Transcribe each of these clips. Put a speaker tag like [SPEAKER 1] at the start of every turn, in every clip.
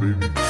[SPEAKER 1] baby.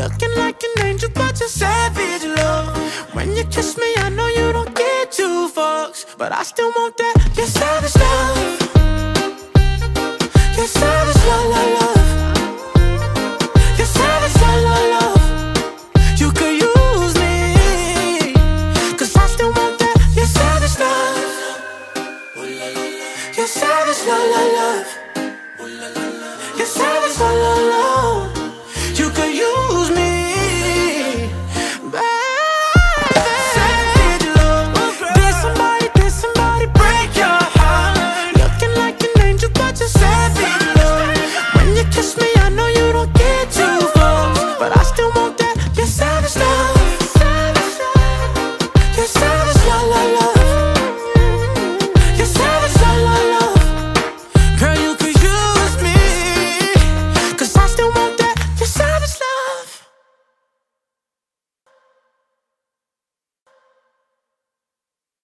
[SPEAKER 1] Looking like an angel, but you're savage, love. When you kiss me, I know you don't get two fucks, but I still want that. You're savage, love. You're savage, la la love. You're savage, la la love. You could use me, cause I still want that. You're savage, love. You're savage, la la love. You're savage, la la love.